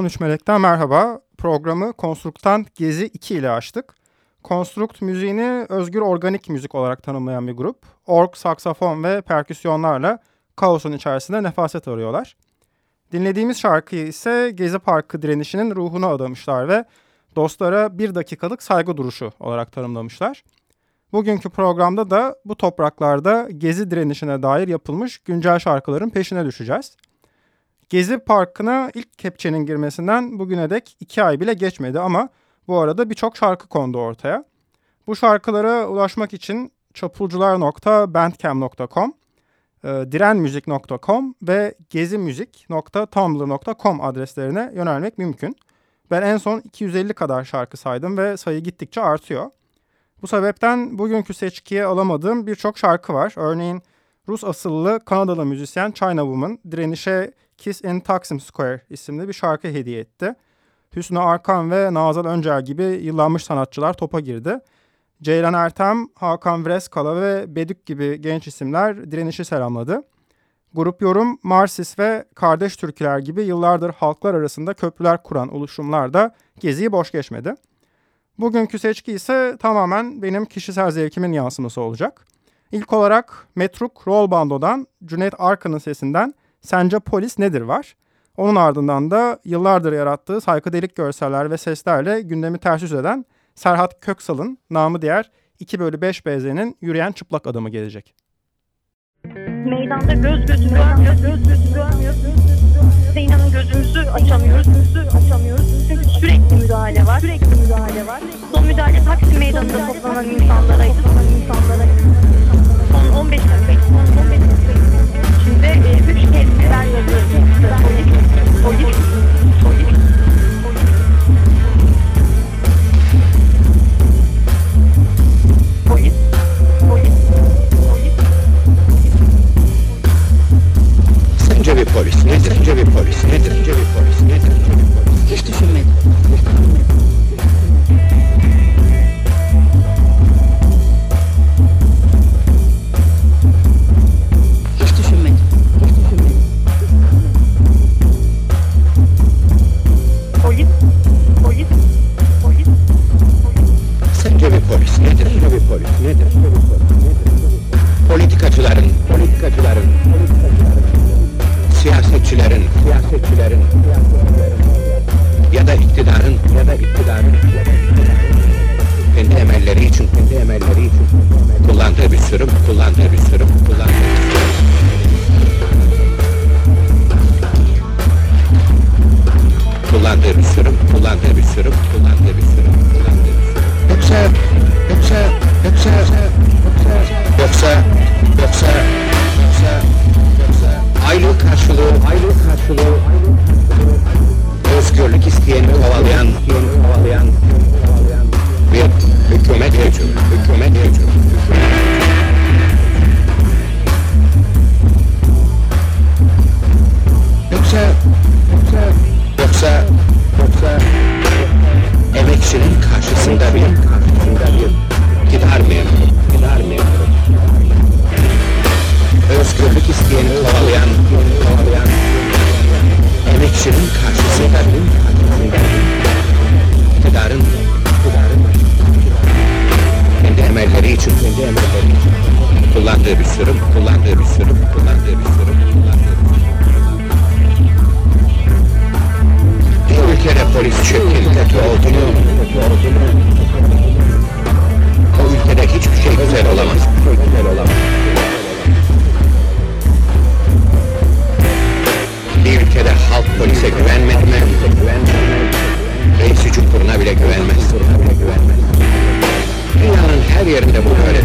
13 Melek'ten merhaba. Programı Konstrukt'tan Gezi 2 ile açtık. Konstrukt müziğini özgür organik müzik olarak tanımlayan bir grup. Org, saksafon ve perküsyonlarla kaosun içerisinde nefaset arıyorlar. Dinlediğimiz şarkıyı ise Gezi Parkı direnişinin ruhuna adamışlar ve dostlara bir dakikalık saygı duruşu olarak tanımlamışlar. Bugünkü programda da bu topraklarda Gezi direnişine dair yapılmış güncel şarkıların peşine düşeceğiz. Gezi Parkı'na ilk kepçenin girmesinden bugüne dek iki ay bile geçmedi ama bu arada birçok şarkı kondu ortaya. Bu şarkılara ulaşmak için çapulcular.bandcamp.com, e, direnmuzik.com ve gezimüzik.tumblr.com adreslerine yönelmek mümkün. Ben en son 250 kadar şarkı saydım ve sayı gittikçe artıyor. Bu sebepten bugünkü seçkiye alamadığım birçok şarkı var. Örneğin Rus asıllı Kanadalı müzisyen China Woman direnişe Kiss in Taksim Square isimli bir şarkı hediye etti. Hüsnü Arkan ve Nazan Öncer gibi yıllanmış sanatçılar topa girdi. Ceylan Ertem, Hakan Vreskala ve Bedük gibi genç isimler direnişi selamladı. Grup Yorum, Marsis ve Kardeş Türküler gibi yıllardır halklar arasında köprüler kuran oluşumlar da geziyi boş geçmedi. Bugünkü seçki ise tamamen benim kişisel zevkimin yansıması olacak. İlk olarak Metruk Roll Bando'dan Cüneyt Arkan'ın sesinden Sence Polis Nedir var. Onun ardından da yıllardır yarattığı saykodelik görseller ve seslerle gündemi ters yüz eden Serhat Köksal'ın namı diğer 2 bölü 5 BZ'nin yürüyen çıplak adamı gelecek. Meydanda göz gözü görmüyor, göz gözü görmüyor. Size inanın gözümüzü açamıyoruz, gözümüzü açamıyoruz. Çünkü sürekli müdahale var, sürekli müdahale var. Son müdahale Taksim Meydanı'nda toplanan toplanan insanlara. Son 15 dakika, son 15 dakika Sence bir polis nedir? Sence bir polis nedir? Sence bir polis nedir? Sence bir polis Hiç düşünmedim. Nedir? Bir polis nedir? Bir polis nedir? Politikacıların, politikacıların, siyasetçilerin, siyasetçilerin ya da iktidarın, ya da iktidarın kendi emelleri için, kendi emelleri için kullandığı bir sürüm, kullandığı bir sürüm, kullandığı bir sürüm. kullandığı bir sürüm, kullandığı bir sürüm, kullandığı bir sürüm, kullandığı bir sürüm. Yoksa, yoksa, yoksa, yoksa, yoksa, yoksa, yoksa, aylık karşılığı, aylık karşılığı, özgürlük isteyeni kovalayan, kovalayan, bir hükümet gücü, hükümet gücü, yoksa, yoksa, yoksa. Emekçinin karşısında bir, karşısında bir gider memuru, gider memuru. Özgürlük isteyeni kovalayan, kovalayan emekçinin karşısında iktidarın, kendi emelleri için, kendi emelleri için kullandığı bir sürüm, kullandığı bir sürüm, kullandığı bir sürüm, kullandığı bir sürüm. Bir ülkede polis çirkin kötü oldu mu? O ülkede hiçbir şey güzel olamaz. Güzel olamaz. Bir ülkede halk polise güvenmedi mi? Reisi cumhuruna bile güvenmez. Dünyanın her yerinde bu böyle.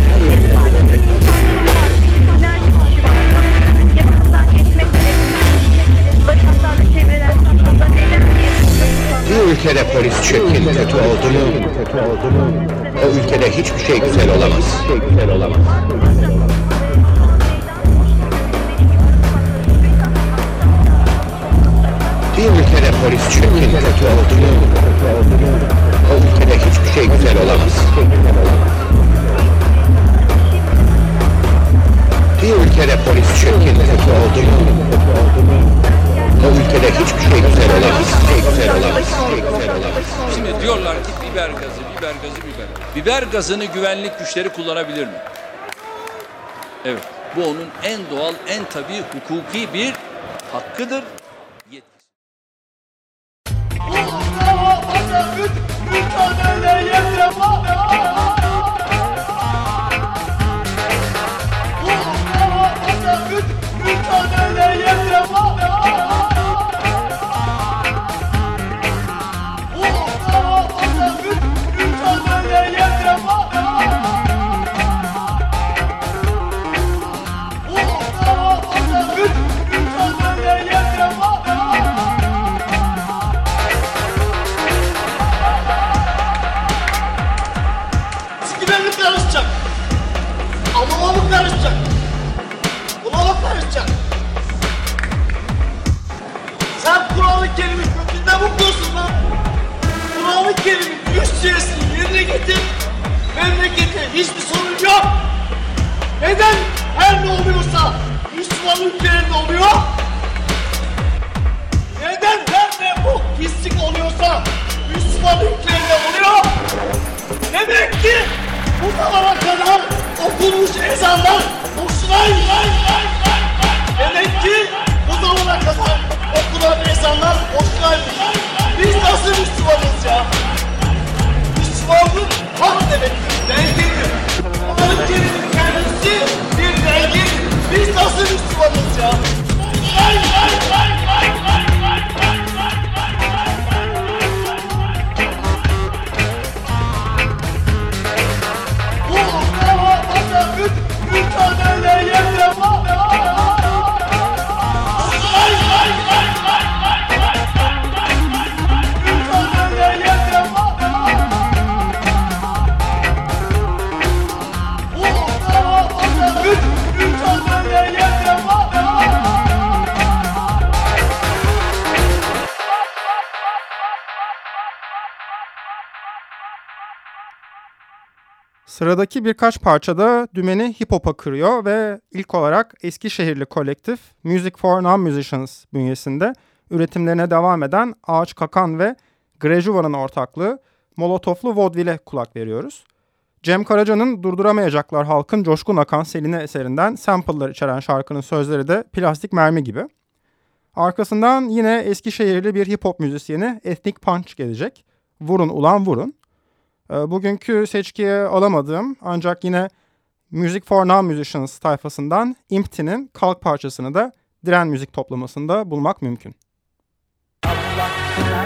Bir ülkede polis çirkin kötü oldu mu? Kötü oldu mu? O ülkede hiçbir şey güzel olamaz. Güzel olamaz. Bir ülkede polis çirkin kötü mu? Kötü oldu mu? O ülkede hiçbir şey güzel olamaz. Bir ülkede polis çirkin kötü oldu mu? Kötü oldu mu? O ülkede hiçbir şey güzel olamaz. Şey güzel sebep olamaz. Şimdi diyorlar ki biber gazı, biber gazı, biber. Biber gazını güvenlik güçleri kullanabilir mi? Evet. Bu onun en doğal, en tabii hukuki bir hakkıdır. Yetkisi. Hiçbir sorun yok. Neden her ne oluyorsa Müslüman ülkelerinde oluyor? Neden her ne bu pislik oluyorsa Müslüman ülkelerinde oluyor? Demek ki bu zamana kadar okunmuş ezanlar boşunaymış. Demek ki bu zamana kadar okunan ezanlar boşunaymış. Biz nasıl Müslümanız ya? Müslümanlık hak demektir, belgedir. Kelimenin kendisi bir belgedir. Biz nasıl Müslümanız ya? Vay vay vay vay vay vay vay vay vay. Bu Allah'a adalet mücadele yeter. Vay Sıradaki birkaç parçada dümeni hip hop'a kırıyor ve ilk olarak Eskişehirli kolektif Music for Non-Musicians bünyesinde üretimlerine devam eden Ağaç Kakan ve Grejuva'nın ortaklığı Molotovlu Vaudeville'e kulak veriyoruz. Cem Karaca'nın Durduramayacaklar Halkın Coşkun Akan Seline eserinden sample'lar içeren şarkının sözleri de plastik mermi gibi. Arkasından yine Eskişehirli bir hip hop müzisyeni Ethnic Punch gelecek. Vurun ulan vurun. Ee, Bugünkü seçkiye alamadığım ancak yine Music for Non-Musicians tayfasından Empty'nin kalk parçasını da Diren Müzik toplamasında bulmak mümkün. Mehmet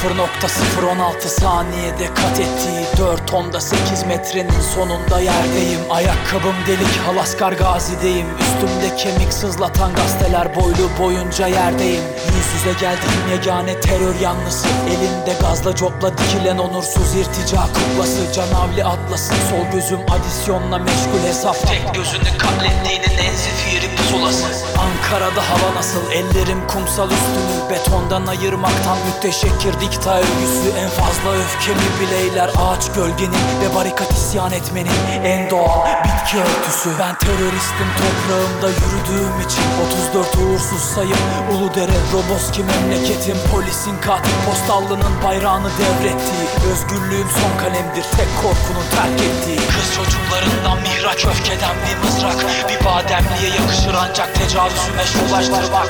0.016 saniyede kat ettiği 4 onda 8 metrenin sonunda yerdeyim. Ayakkabım delik Halaskar Gazi'deyim. Üstümde kemik sızlatan gazeteler boylu boyunca yerdeyim. Yüz yüze geldiğim yegane terör yanlısı. Elinde gazla copla dikilen onursuz irtica kuklası Canavli atlasın sol gözüm adisyonla meşgul hesap. Tek gözünü katlettiğinin en zifiri pusulası Ankara'da hava nasıl? Ellerim kumsal üstünü Betondan ayırmaktan müteşekkir dikta örgüsü En fazla öfkemi bileyler ağaç gölgenin Ve barikat isyan etmenin en doğal bitki örtüsü. Ben teröristim toprağımda yürüdüğüm için 34 uğursuz sayım. Uludere Roboski memleketim Polisin katil postallının bayrağını devrettiği. Özgürlüğüm son kalemdir tek korkunun terk ettiği. Kız çocuklarından mihraç öfkeden bir mızrak Bir bademliğe yakışır ancak tecavüzüme şulaştırmak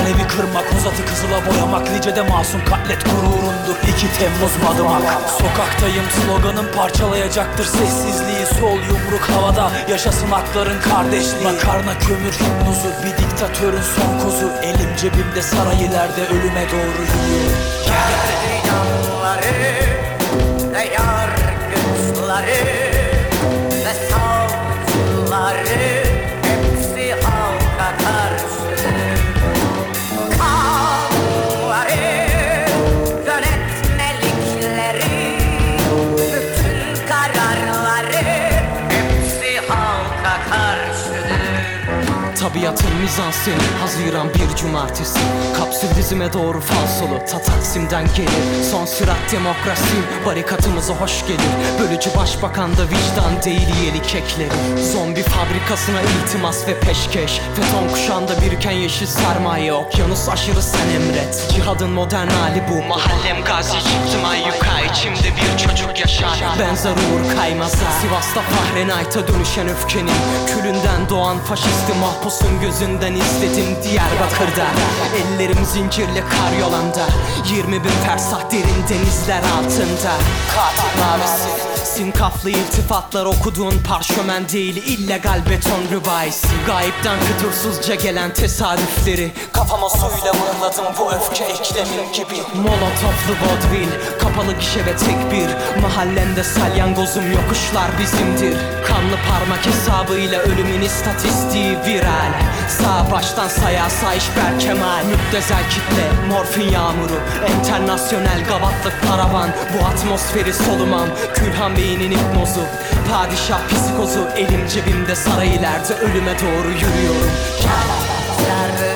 Alevi kırmak, uzatı kızıla boyamak Nicede masum katlet gururundur. 2 Temmuz madımak. Sokaktayım sloganım parçalayacaktır sessizliği. Sol yumruk havada yaşasın hakların kardeşliği. Makarna kömür hipnozu bir diktatörün son kozu. Elim cebimde saray ileride ölüme doğru yürüyor Yanları ve yargıçları ve savcıları Tabiatın mizanseni Haziran bir cumartesi Kapsül dizime doğru falsolu Ta Taksim'den gelir. Son sürat demokrasi. Barikatımıza hoş gelir. Bölücü başbakan da vicdan değil yeli kekleri Zombi fabrikasına iltimas ve peşkeş. Feton kuşağında biriken yeşil sermaye. Okyanus aşırı sen emret. Cihadın modern hali bu. Mahallem gazi. Çıktım ayyuka. İçimde bir çocuk yaşar. Benzer uğur kaymaza Sivas'ta Fahren Ayt'a dönüşen öfkenin. Külünden doğan faşisti mahpusun gözünden izledim. Diyarbakır'da. Ellerim zincirli kar yolanda. 20 bin fersah derin denizler altında. Katil mavisi Sinkaflı iltifatlar okuduğun parşömen değil illegal beton rübayisi Gayipten fütursuzca gelen tesadüfleri. Kafama suyla mıhladım bu öfke eklemin gibi. Molotoflu vodvil Kapalı gişe ve tek bir. Mahallemde salyangozum yokuşlar bizimdir. Kanlı parmak hesabıyla ölümün istatistiği viral. Sağ baştan saya sayiş Berkemal Müptezel kitle morfin yağmuru. Enternasyonel gavatlık paravan. Bu atmosferi solumam. Külhan Bey'in hipnozu Padişah psikozu. Elim cebimde saray ileride ölüme doğru yürüyorum. Serleri,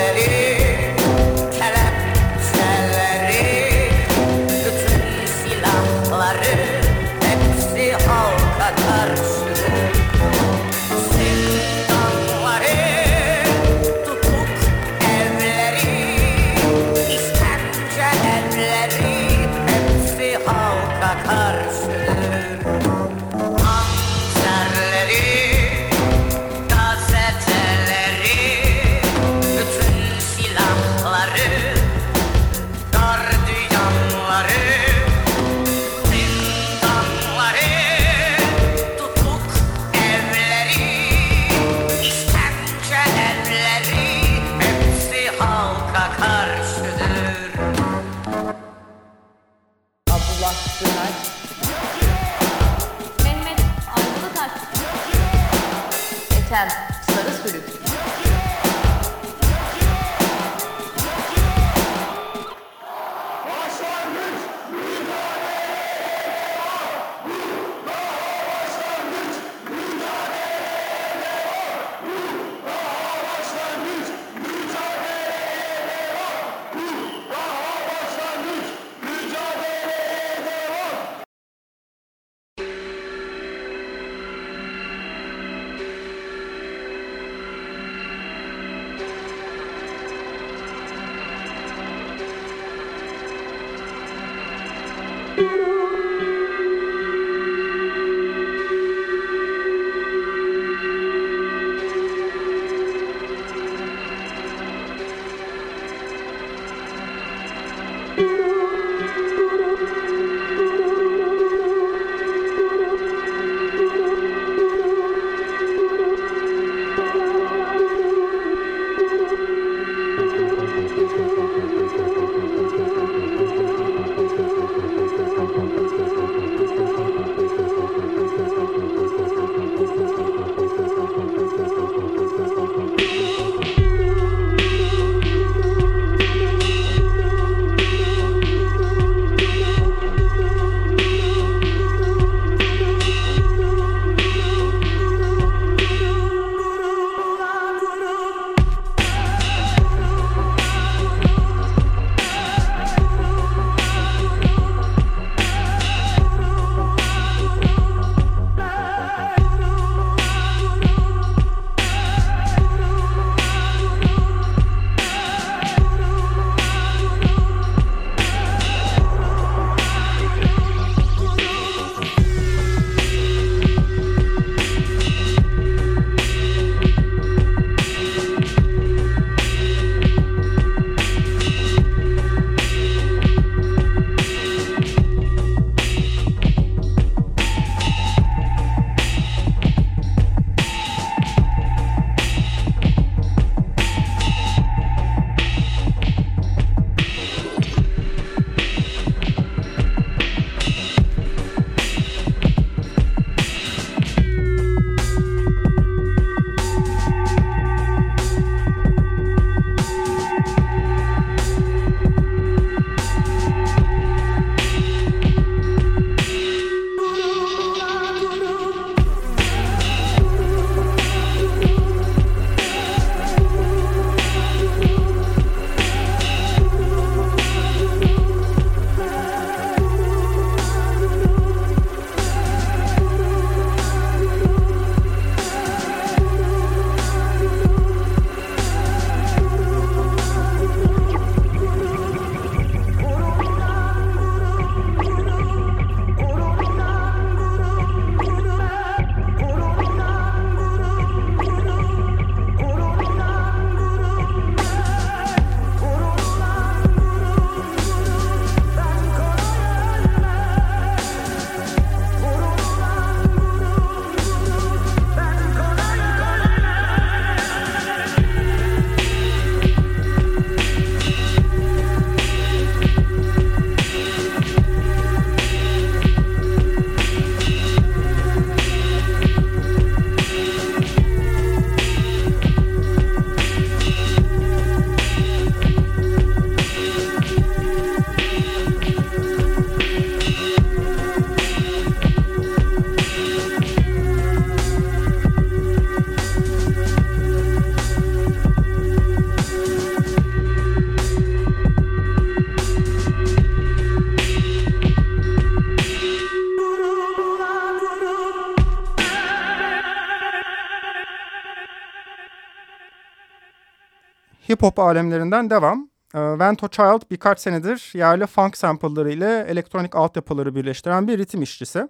hip hop alemlerinden devam. Ee, Vento Child birkaç senedir yerli funk sample'ları ile elektronik altyapıları birleştiren bir ritim işçisi.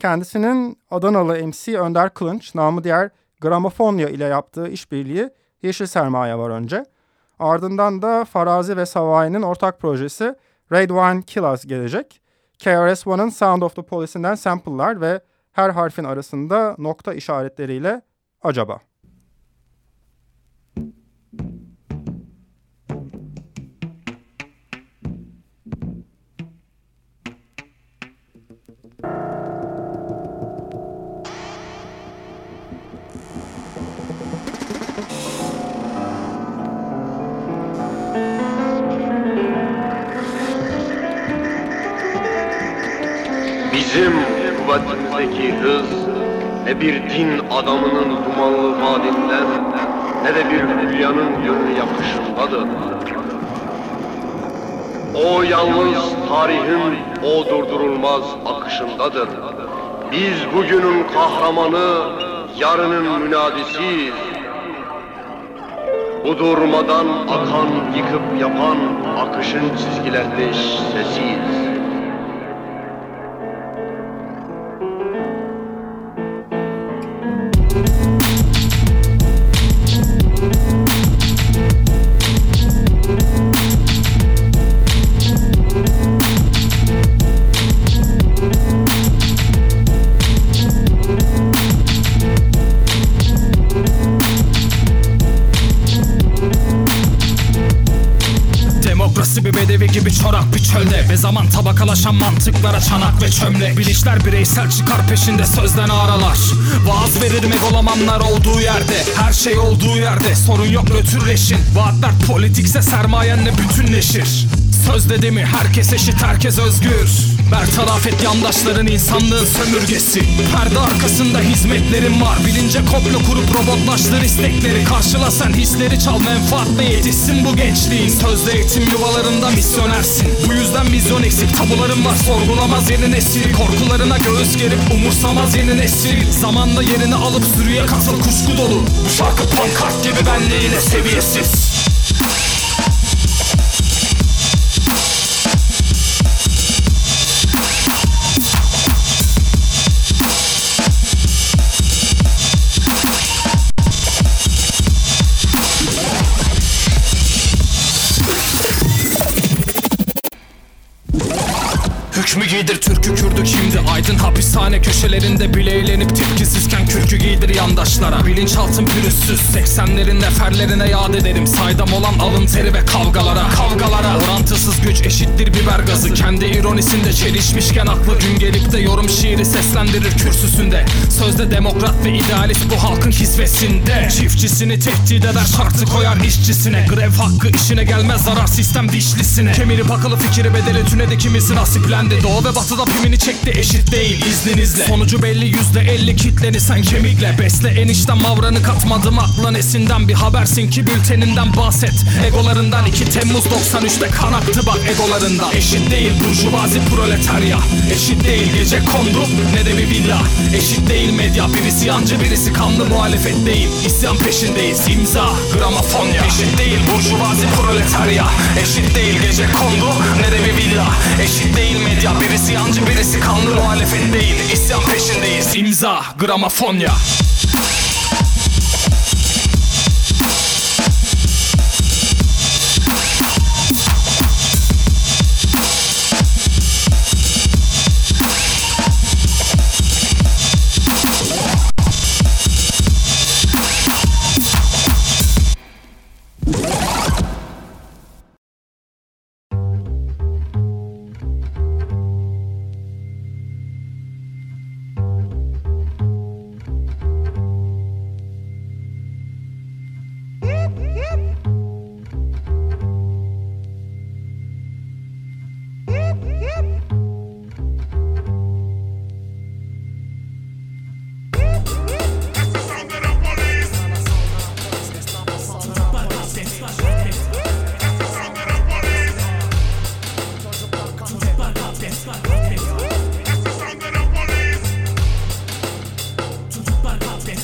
Kendisinin Adanalı MC Önder Kılınç, namı diğer Gramofonya ile yaptığı işbirliği Yeşil Sermaye var önce. Ardından da Farazi ve Savai'nin ortak projesi Red Wine Kill Us gelecek. KRS-One'ın Sound of the Police'inden sample'lar ve her harfin arasında nokta işaretleriyle acaba. Bizim kuvvetimizdeki hız ne bir din adamının dumanlı vadinden ne de bir hülyanın yönü yakışındadır. O yalnız tarihin o durdurulmaz akışındadır. Biz bugünün kahramanı, yarının münadisiyiz. Bu durmadan akan, yıkıp yapan akışın çizgilerinde sesiyiz. Tabakalaşan mantıklara çanak ve çömlek. Bilinçler bireysel çıkar peşinde sözden aralar Vaaz verir megalomanlar olduğu yerde. Her şey olduğu yerde sorun yok nötrleşin. Vaatler politikse sermayenle bütünleşir. Söz dedi mi herkes eşit herkes özgür Bertaraf et yandaşların insanlığın sömürgesi. Perde arkasında hizmetlerin var. Bilince komplo kurup robotlaştır istekleri. Karşıla sen hisleri çal. Menfaatle yetişsin bu gençliğin. Sözde eğitim yuvalarında misyonersin. Bu yüzden vizyon eksik. Tabuların var. Sorgulamaz yeni nesil Korkularına göğüs gerip umursamaz yeni nesil Zamanla yerini alıp sürüye katıl kuşku dolu. Bu şarkı pankart gibi benliğine seviyesiz Hükmü giydir? Türkü kürdü şimdi Aydın hapishane köşelerinde bile eğlenip tepkisizken kürkü giydir yandaşlara. Bilinçaltım pürüzsüz 80'lerin neferlerine yad ederim. Saydam olan alın teri ve kavgalara. Kavgalara gazı Kendi ironisinde çelişmişken aklı gün gelip de yorum şiiri seslendirir kürsüsünde. Sözde demokrat ve idealist bu halkın kisvesinde Çiftçisini tehdit eder şartı koyar işçisine. Grev hakkı işine gelmez zarar sistem dişlisine. Kemirip akıllı fikri bedeli tünedi kimisi nasiplendi. Doğu ve batıda pimini çekti eşit değil izninizle. Sonucu belli yüzde elli kitleni sen kemikle. Besle enişten mavranı katmadım aklın esinden Bir habersin ki bülteninden bahset. Egolarından 2 Temmuz 93'te kan aktı bak egolarında Eşit değil burjuvazi proletarya. Eşit değil gece kondu ne de bir villa. Eşit değil medya birisi yancı birisi kanlı muhalefet değil. İsyan peşindeyiz imza gramofonya Eşit değil burjuvazi proletarya. Eşit değil gece kondu ne de bir villa. Eşit değil medya birisi yancı birisi kanlı muhalefet değil. İsyan peşindeyiz imza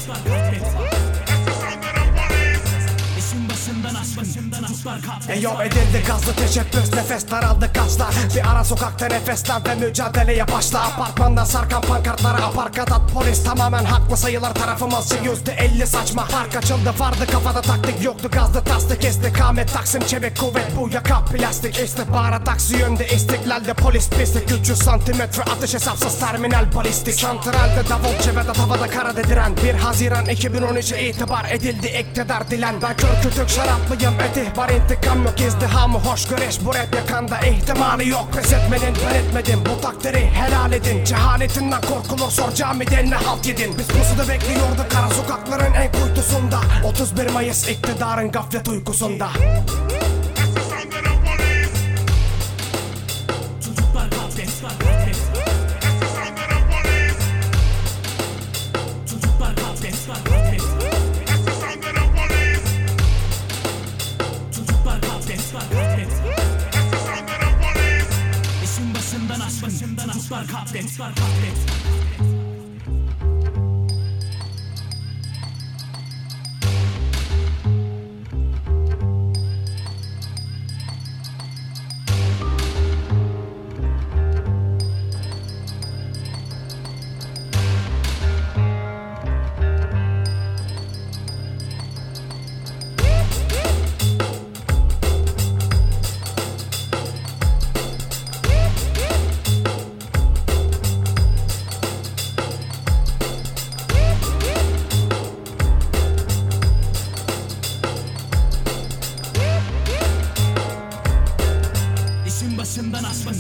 my gramofonya Eyop edildi gazlı teşebbüs nefes daraldı kaçta Bir ara sokakta nefeslen ve mücadeleye başla. Apartmandan sarkan pankartlara aparkadat polis. Tamamen haklı sayılır tarafımızca yüzde elli saçma. Fark açıldı vardı kafada taktik yoktu gazlı tasdik İstikamet taksim çevik kuvvet bu yaka plastik. İstihbarat aksi yönde istiklalde polis pislik. 300 santimetre atış hesapsız terminal balistik. Santralde davul çevede tavada kara dediren. 1 Haziran 2013'e itibar edildi iktidar dilen. Ben kör kütük şaraplıyım etihbar intikam yok izdihamı hoş görüş Bu rap yakanda ihtimali yok. Pes etmenin ben etmedim. Bu takdiri helal edin. Cehaletinden korkulur sor camide ne halt yedin? Biz pusuda bekliyorduk kara sokakların en kuytusunda. 31 Mayıs iktidarın gaflet uykusunda çocuklar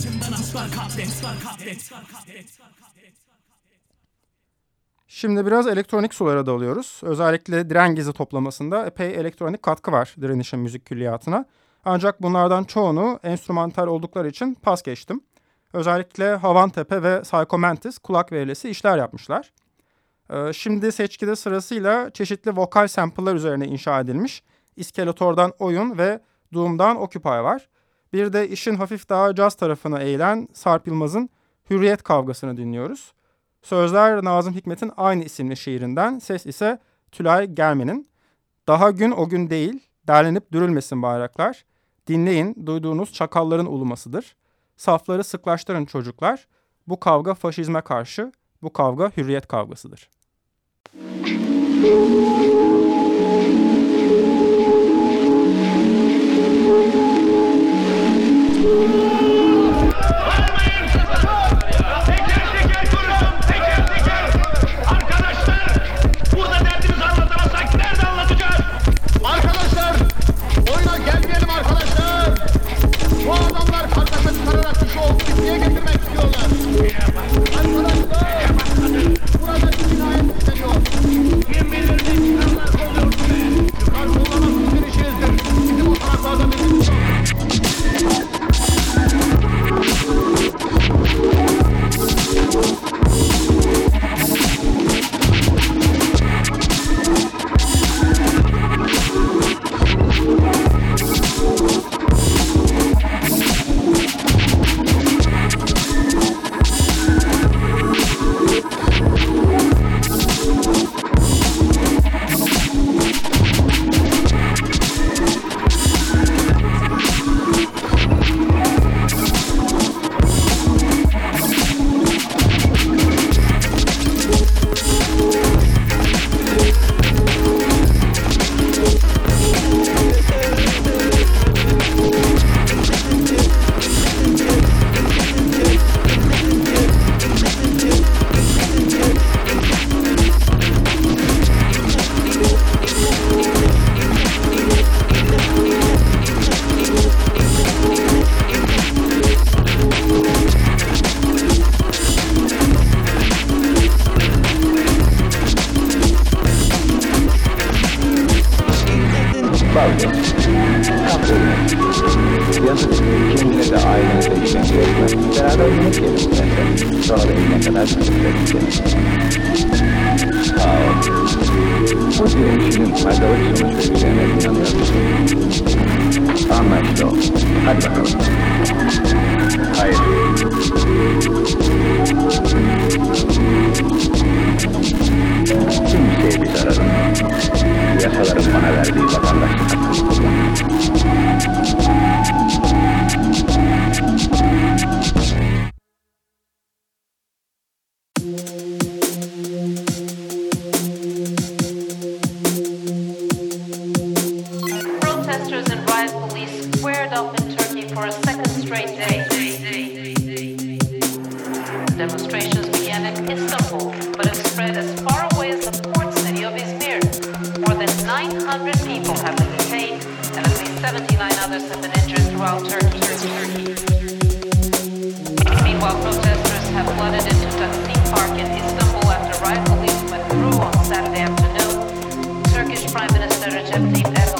başından katlet, katlet, katlet. Şimdi biraz elektronik sulara dalıyoruz. Özellikle diren gezi toplamasında epey elektronik katkı var direnişin müzik külliyatına. Ancak bunlardan çoğunu enstrümantal oldukları için pas geçtim. Özellikle Havantepe ve Psycho Mantis kulak verilesi işler yapmışlar. Ee, şimdi seçkide sırasıyla çeşitli vokal sample'lar üzerine inşa edilmiş İskeletor'dan Oyun ve Doom'dan Occupy var. Bir de işin hafif daha caz tarafına eğilen Sarp Yılmaz'ın Hürriyet Kavgası'nı dinliyoruz. Sözler Nazım Hikmet'in aynı isimli şiirinden, ses ise Tülay Germen'in. Daha gün o gün değil, derlenip dürülmesin bayraklar. Dinleyin, duyduğunuz çakalların ulumasıdır. Safları sıklaştırın çocuklar. Bu kavga faşizme karşı, bu kavga hürriyet kavgasıdır. Arkadaşlar, bitmeye getirmek istiyorlar. Arkadaşlar, burada bir cinayet işleniyor. Kim bilir ne çıkanlar oluyor be. Çıkar kollamak sizin işinizdir. Bizim o taraflarda bir Balya.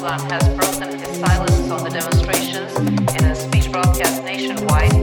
Islam has broken his silence on the demonstrations in a speech broadcast nationwide.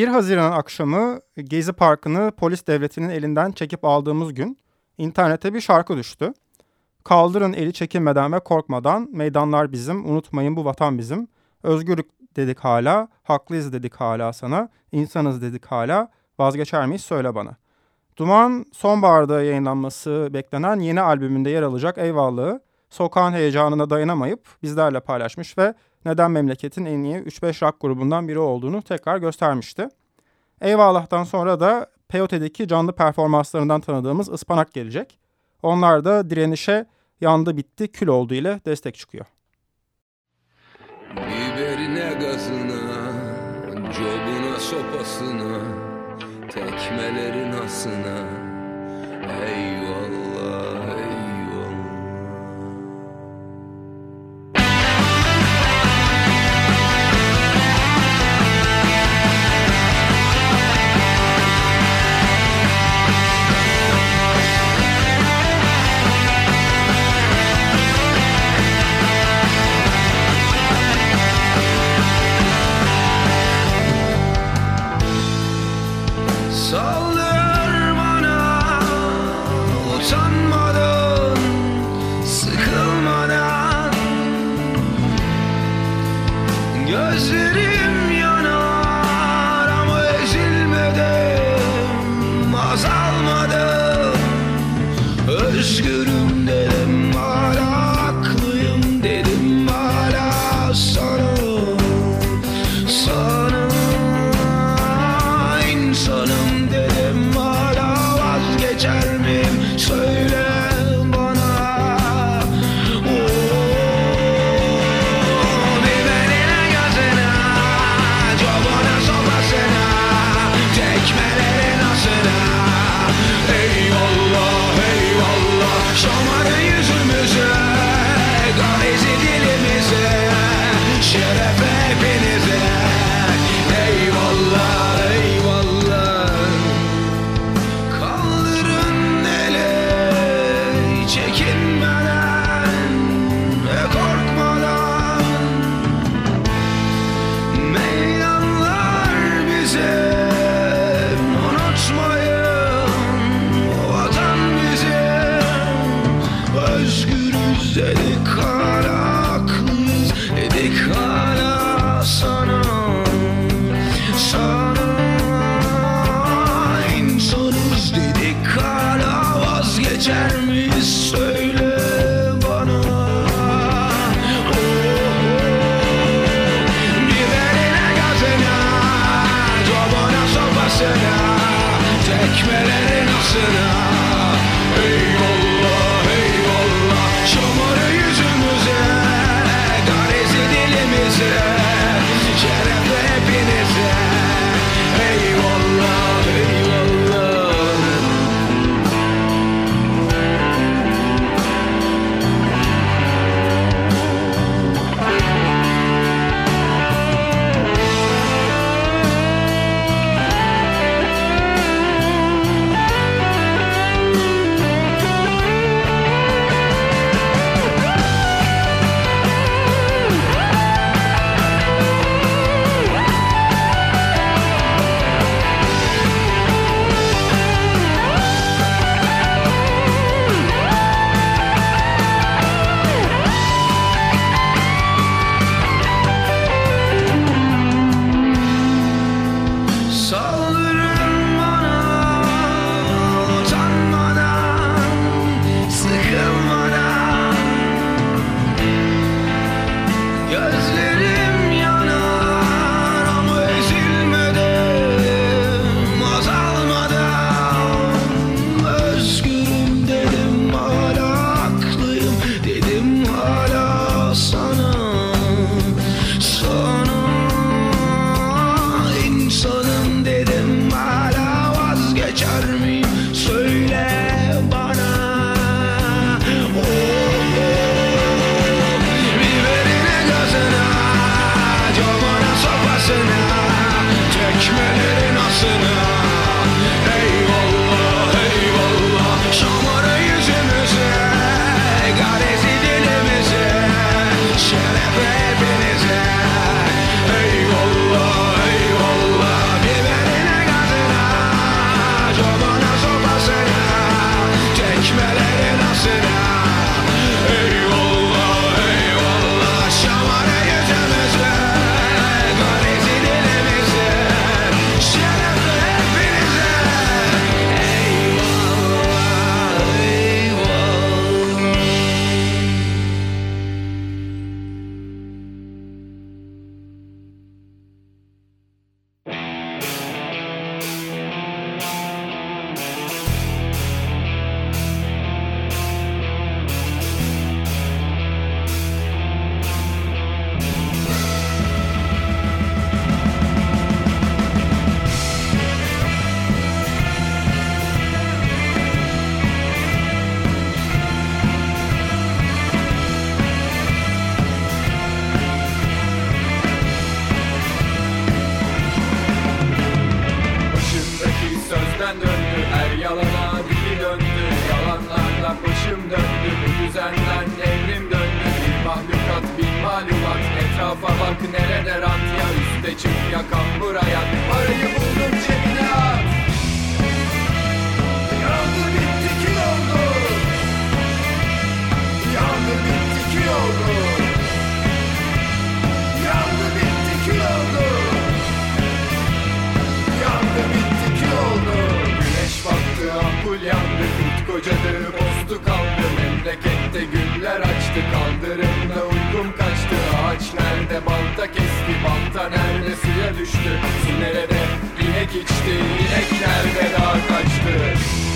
1 Haziran akşamı Gezi Parkı'nı polis devletinin elinden çekip aldığımız gün internete bir şarkı düştü. Kaldırın eli çekinmeden ve korkmadan meydanlar bizim, unutmayın bu vatan bizim. Özgürlük dedik hala, haklıyız dedik hala sana, insanız dedik hala, vazgeçer miyiz söyle bana. Duman sonbaharda yayınlanması beklenen yeni albümünde yer alacak Eyvallah'ı sokağın heyecanına dayanamayıp bizlerle paylaşmış ve neden memleketin en iyi 3-5 rock grubundan biri olduğunu tekrar göstermişti. Eyvallah'tan sonra da Peyote'deki canlı performanslarından tanıdığımız Ispanak gelecek. Onlar da direnişe yandı bitti kül oldu ile destek çıkıyor. Biberine gazına, cobuna sopasına, tekmelerin asına. Eyvallah, kocadı postu kaldı Memlekette güller açtı. Kaldırımda uykum kaçtı Ağaç nerede? Balta kesti Balta nerede? Suya düştü. Su nerede? İnek içti İnek nerede? Dağ kaçtı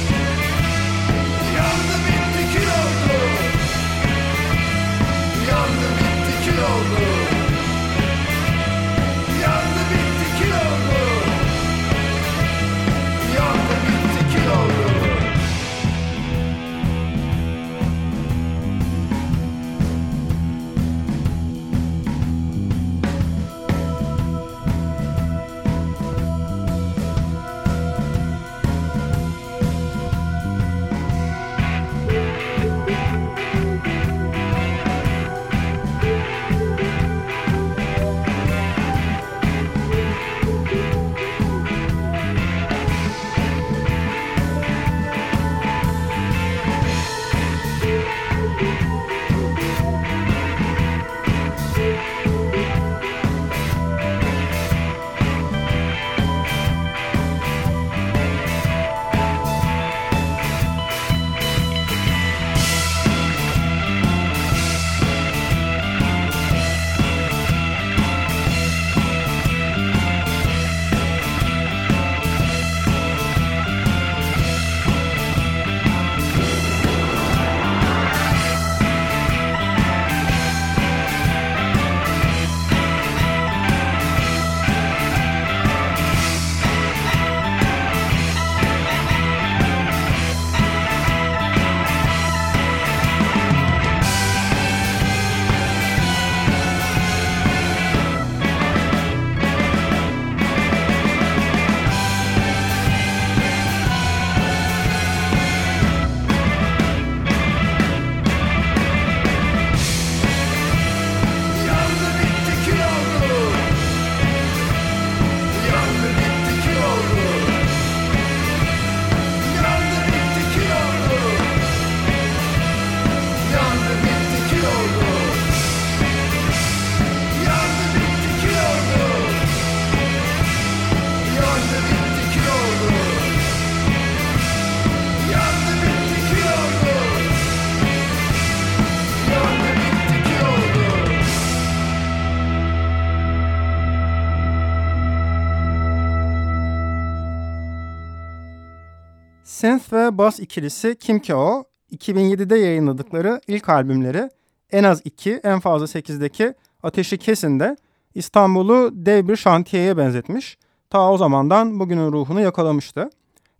Bass ikilisi Kim Ki O, 2007'de yayınladıkları ilk albümleri en az 2, en fazla 8'deki Ateşi Kesin'de İstanbul'u dev bir şantiyeye benzetmiş. Ta o zamandan bugünün ruhunu yakalamıştı.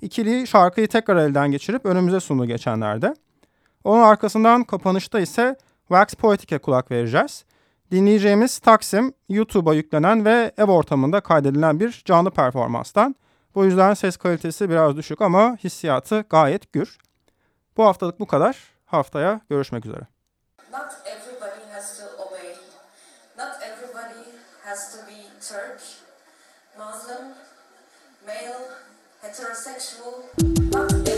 İkili şarkıyı tekrar elden geçirip önümüze sundu geçenlerde. Onun arkasından kapanışta ise Wax Poetic'e kulak vereceğiz. Dinleyeceğimiz Taksim, YouTube'a yüklenen ve ev ortamında kaydedilen bir canlı performanstan. Bu yüzden ses kalitesi biraz düşük ama hissiyatı gayet gür. Bu haftalık bu kadar. Haftaya görüşmek üzere. Not everybody has to obey. Not everybody has to be Turk, Muslim, male, heterosexual. Not